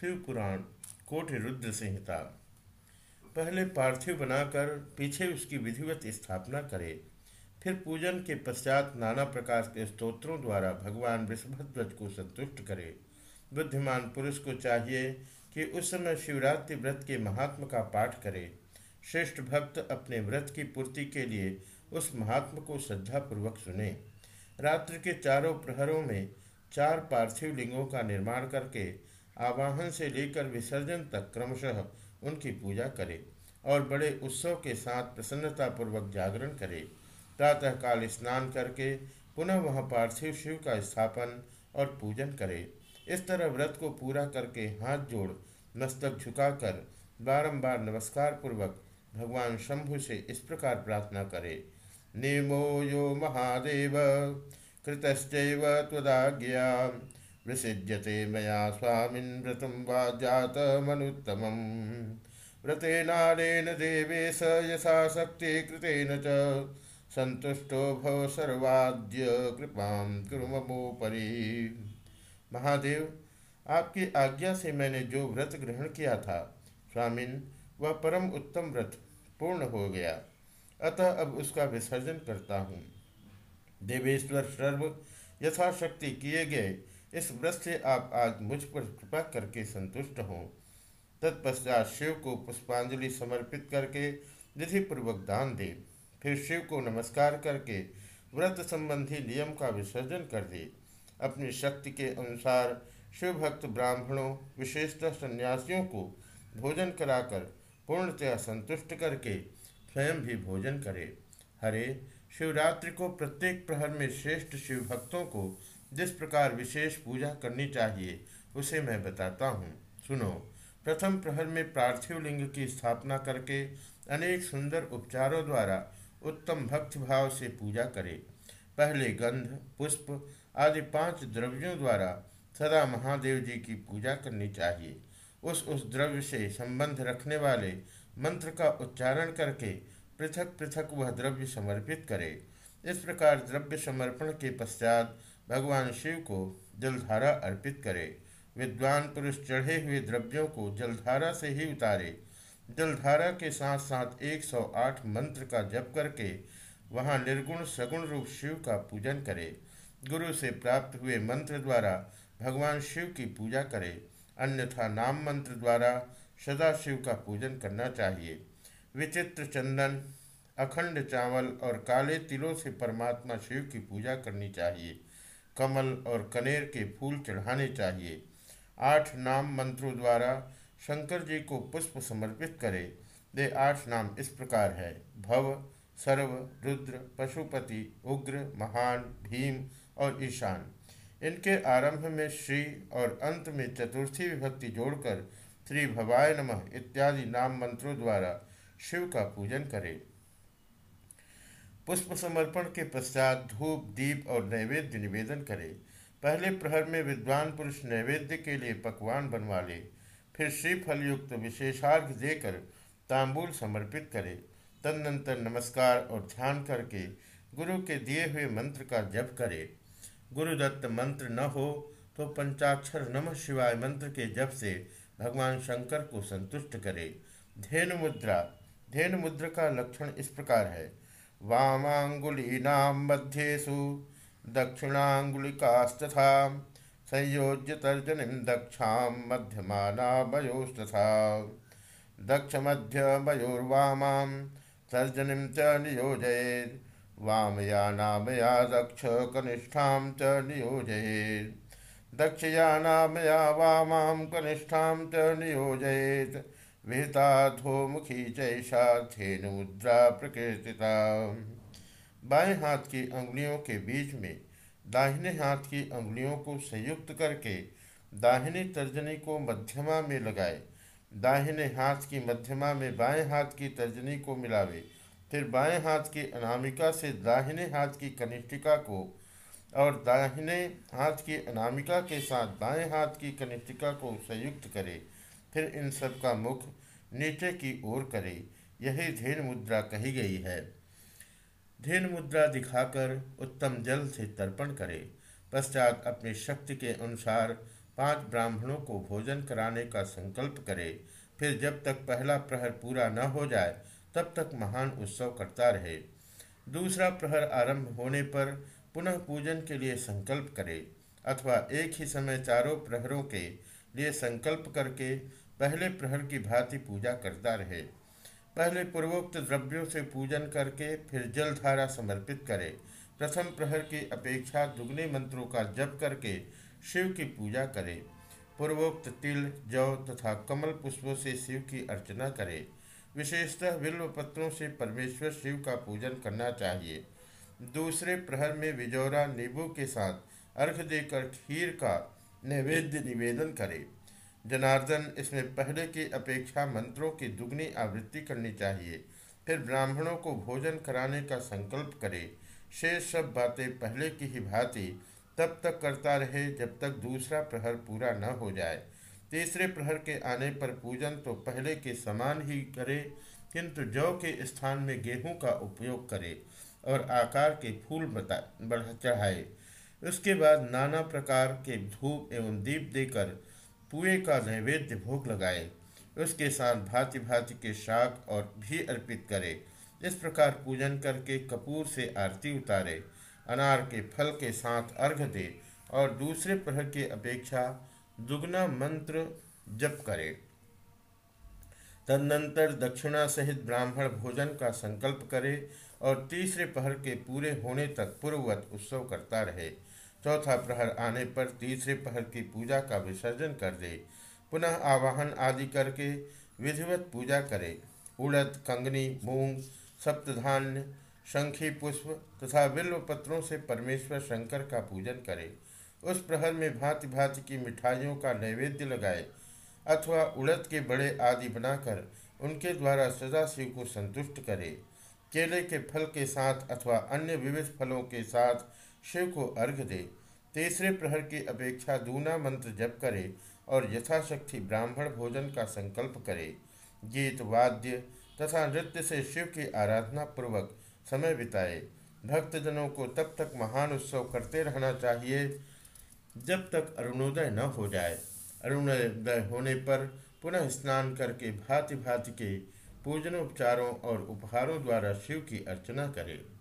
शिव पुराण कोटि रुद्र संहिता पहले पार्थिव बनाकर पीछे उसकी विधिवत स्थापना करे, फिर पूजन के पश्चात नाना प्रकार के स्तोत्रों द्वारा भगवान वृषभध्वज को संतुष्ट करे। बुद्धिमान पुरुष को चाहिए कि उस समय शिवरात्रि व्रत के महात्म का पाठ करे। श्रेष्ठ भक्त अपने व्रत की पूर्ति के लिए उस महात्म को श्रद्धापूर्वक सुने। रात्रि के चारों प्रहरों में चार पार्थिव लिंगों का निर्माण करके आवाहन से लेकर विसर्जन तक क्रमशः उनकी पूजा करे और बड़े उत्सव के साथ प्रसन्नतापूर्वक जागरण करे। प्रातःकाल स्नान करके पुनः वह पार्थिव शिव का स्थापन और पूजन करे। इस तरह व्रत को पूरा करके हाथ जोड़, मस्तक झुकाकर बारंबार नमस्कार पूर्वक भगवान शंभु से इस प्रकार प्रार्थना करे। निमो यो महादेव, कृतश्चैव त्वदाज्ञया विसिज्यते मया स्वामिन् व्रतं वा जातमनुत्तमम् व्रतेनानेन देवेश यथा शक्ति कृतेन च। संतुष्टो भव सर्वाद्य कृपां कुरुमोपरि महादेव, आपकी आज्ञा से मैंने जो व्रत ग्रहण किया था, स्वामिन, वह परम उत्तम व्रत पूर्ण हो गया। अतः अब उसका विसर्जन करता हूँ। देवेश्वर सर्व यथाशक्ति किए गए इस व्रत से आप आज मुझ पर कृपा करके संतुष्ट हों। तत्पश्चात शिव को पुष्पांजलि समर्पित करके विधिपूर्वक दान दे। फिर शिव को नमस्कार करके व्रत संबंधी नियम का विसर्जन कर दे। अपनी शक्ति के अनुसार शिव भक्त ब्राह्मणों विशेषतः सन्यासियों को भोजन कराकर पूर्णतया संतुष्ट करके स्वयं भी भोजन करे। हरे, शिवरात्रि को प्रत्येक प्रहर में श्रेष्ठ शिव भक्तों को जिस प्रकार विशेष पूजा करनी चाहिए, उसे मैं बताता हूँ। सुनो, प्रथम प्रहर में पार्थिव लिंग की स्थापना करके अनेक सुंदर उपचारों द्वारा उत्तम भक्ति भाव से पूजा करे। पहले गंध, पुष्प आदि पाँच द्रव्यों द्वारा सदा महादेव जी की पूजा करनी चाहिए। उस उस द्रव्य से संबंध रखने वाले मंत्र का उच्चारण करके पृथक पृथक वह द्रव्य समर्पित करे। इस प्रकार द्रव्य समर्पण के पश्चात भगवान शिव को जलधारा अर्पित करे। विद्वान पुरुष चढ़े हुए द्रव्यों को जलधारा से ही उतारे। जलधारा के साथ साथ 108 मंत्र का जप करके वहाँ निर्गुण सगुण रूप शिव का पूजन करे। गुरु से प्राप्त हुए मंत्र द्वारा भगवान शिव की पूजा करे। अन्यथा नाम मंत्र द्वारा सदा शिव का पूजन करना चाहिए। विचित्र चंदन, अखंड चावल और काले तिलों से परमात्मा शिव की पूजा करनी चाहिए। कमल और कनेर के फूल चढ़ाने चाहिए। आठ नाम मंत्रों द्वारा शंकर जी को पुष्प समर्पित करें। दे आठ नाम इस प्रकार है। भव, सर्व, रुद्र, पशुपति, उग्र, महान, भीम और ईशान। इनके आरंभ में श्री और अंत में चतुर्थी विभक्ति जोड़कर श्री भवाय नमः इत्यादि नाम मंत्रों द्वारा शिव का पूजन करें। पुष्प समर्पण के पश्चात धूप, दीप और नैवेद्य निवेदन करें। पहले प्रहर में विद्वान पुरुष नैवेद्य के लिए पकवान बनवा ले, फिर श्रीफल युक्त विशेषार्घ देकर तांबूल समर्पित करे। तदनंतर नमस्कार और ध्यान करके गुरु के दिए हुए मंत्र का जप करे। गुरुदत्त मंत्र न हो तो पंचाक्षर नमः शिवाय मंत्र के जप से भगवान शंकर को संतुष्ट करे। धेनु मुद्रा। धेनु मुद्रा का लक्षण इस प्रकार है। वामाङ्गुलीनां मध्येषु दक्षिणाङ्गुलिकास्तथा संयोज्य तर्जनी तर्जनीं दक्षां मध्यमानामयोस्तथा। दक्षमध्यमयोर्वामां तर्जनीं च नियोजयेत् वामयानामया दक्षकनिष्ठां च नियोजयेत् दक्षयानामया वामां कनिष्ठां च नियोजयेत् विहिताधोमुखी जैसा धेनु मुद्रा प्रकृतिता बाएँ हाथ की अंगुलियों के बीच में दाहिने हाथ की अंगुलियों को संयुक्त करके दाहिनी तर्जनी को मध्यमा में लगाए, दाहिने हाथ की मध्यमा में बाएँ हाथ की तर्जनी को मिलावे, फिर बाएँ हाथ की अनामिका से दाहिने हाथ की कनिष्ठिका को और दाहिने हाथ की अनामिका के साथ बाएँ हाथ की कनिष्ठिका को संयुक्त करे। फिर इन सब का मुख नीचे की ओर करे, यही धेन मुद्रा कही गई है। धेन मुद्रा दिखाकर उत्तम जल से तर्पण करे। पश्चात अपनी शक्ति के अनुसार पाँच ब्राह्मणों को भोजन कराने का संकल्प करे। फिर जब तक पहला प्रहर पूरा न हो जाए, तब तक महान उत्सव करता रहे। दूसरा प्रहर आरंभ होने पर पुनः पूजन के लिए संकल्प करे, अथवा एक ही समय चारों प्रहरों के लिए संकल्प करके पहले प्रहर की भांति पूजा करता रहे। पहले पूर्वोक्त द्रव्यों से पूजन करके फिर जलधारा समर्पित करे। प्रथम प्रहर की अपेक्षा दुगने मंत्रों का जप करके शिव की पूजा करे। पूर्वोक्त तिल, जौ तथा कमल पुष्पों से शिव की अर्चना करे। विशेषतः बिल्व पत्रों से परमेश्वर शिव का पूजन करना चाहिए। दूसरे प्रहर में विजौरा, नींबू के साथ अर्घ देकर खीर का नैवेद्य निवेदन करे। जनार्दन, इसमें पहले की अपेक्षा मंत्रों की दुगनी आवृत्ति करनी चाहिए। फिर ब्राह्मणों को भोजन कराने का संकल्प करे। शेष सब बातें पहले की ही भांति, तब तक करता रहे जब तक दूसरा प्रहर पूरा न हो जाए। तीसरे प्रहर के आने पर पूजन तो पहले के समान ही करे, किंतु जौ के स्थान में गेहूँ का उपयोग करे और आकार के फूल बता, बढ़, चढ़ाए। उसके बाद नाना प्रकार के धूप एवं दीप देकर पुए का नैवेद्य भोग लगाए। उसके साथ भांति भांति के शाक और भी अर्पित करे। इस प्रकार पूजन करके कपूर से आरती उतारे। अनार के फल के साथ अर्घ दे और दूसरे प्रहर की अपेक्षा दुगना मंत्र जप करे। तदनंतर दक्षिणा सहित ब्राह्मण भोजन का संकल्प करे और तीसरे पहर के पूरे होने तक पूर्ववत उत्सव करता रहे। चौथा प्रहर आने पर तीसरे प्रहर की पूजा का विसर्जन कर दे। पुनः आवाहन आदि करके विधिवत पूजा करे। उड़द, कंगनी, मूंग, सप्तधान्य, शंखी पुष्प तथा बिल्व पत्रों से परमेश्वर शंकर का पूजन करे। उस प्रहर में भांति भांति की मिठाइयों का नैवेद्य लगाए अथवा उड़द के बड़े आदि बनाकर उनके द्वारा सदाशिव को संतुष्ट करे। केले के फल के साथ अथवा अन्य विविध फलों के साथ शिव को अर्घ दे। तीसरे प्रहर की अपेक्षा दूना मंत्र जप करे और यथाशक्ति ब्राह्मण भोजन का संकल्प करे। गीत, वाद्य तथा नृत्य से शिव की आराधना पूर्वक समय बिताए। भक्तजनों को तब तक महान उत्सव करते रहना चाहिए, जब तक अरुणोदय न हो जाए। अरुणोदय होने पर पुनः स्नान करके भांति भांति के पूजनोपचारों और उपहारों द्वारा शिव की अर्चना करें।